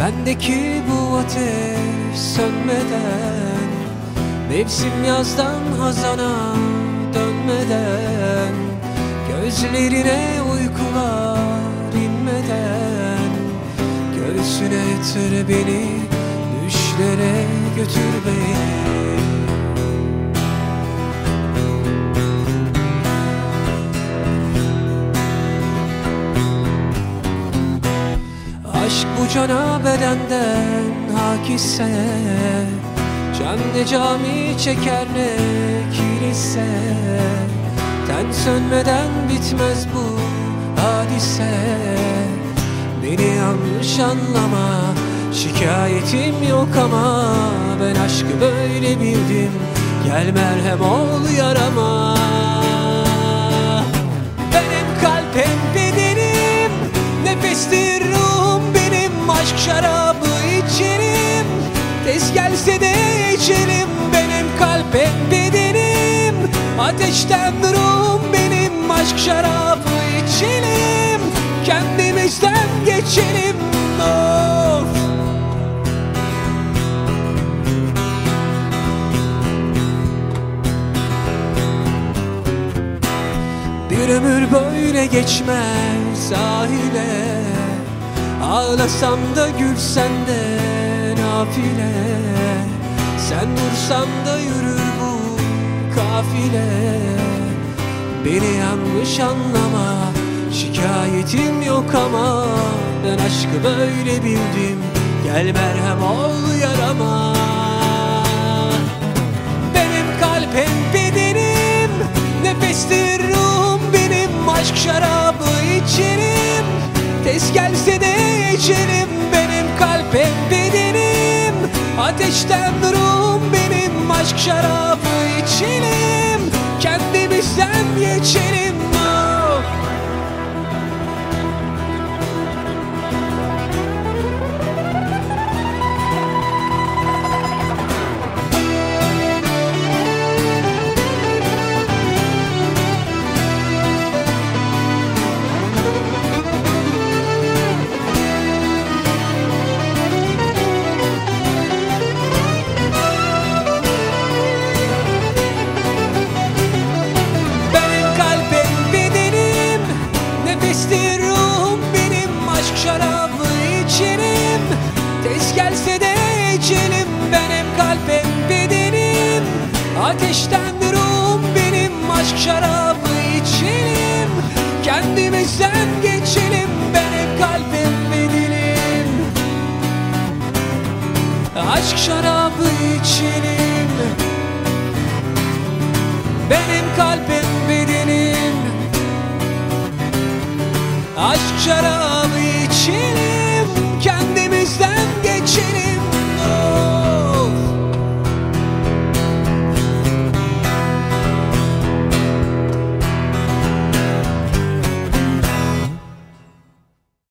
Bendeki bu ateş sönmeden Mevsim yazdan hazana dönmeden Gözlerine uykular inmeden Göğsüne yatır beni Düşlere götür beni bu cana bedenden hak Can ne cami çeker ne kilise. Ten sönmeden bitmez bu hadise. Beni yanlış anlama Şikayetim yok ama Ben aşkı böyle bildim. Gel merhem ol yarama şarabı içerim. Tez gelse de içerim Benim kalbim bedenim. Ateşten ruhum benim Aşk şarabı içelim Kendimizden geçelim Bir ömür böyle geçmez sahile Ağlasam da gülsen de nafile. Sen dursan da yürür bu kafile. Beni yanlış anlama Şikayetim yok ama Ben aşkı böyle bildim. Gel merhem ol yarama. Benim kalbim bedenim Nefestir ruhum benim. Aşk şarabı içerim. Tez gelse içerim Benim kalbim bedenim. Ateşten ruhum benim Aşk şarabı içelim. Kendimizden geçelim Tez gelse de içelim. Benim kalbim bedenim. Ateşten ruhum benim. Aşk şarabı içelim. Kendimizden geçelim. Benim kalbim bedenim. Aşk şarabı içelim. Benim kalbim bedenim. Aşk şarabı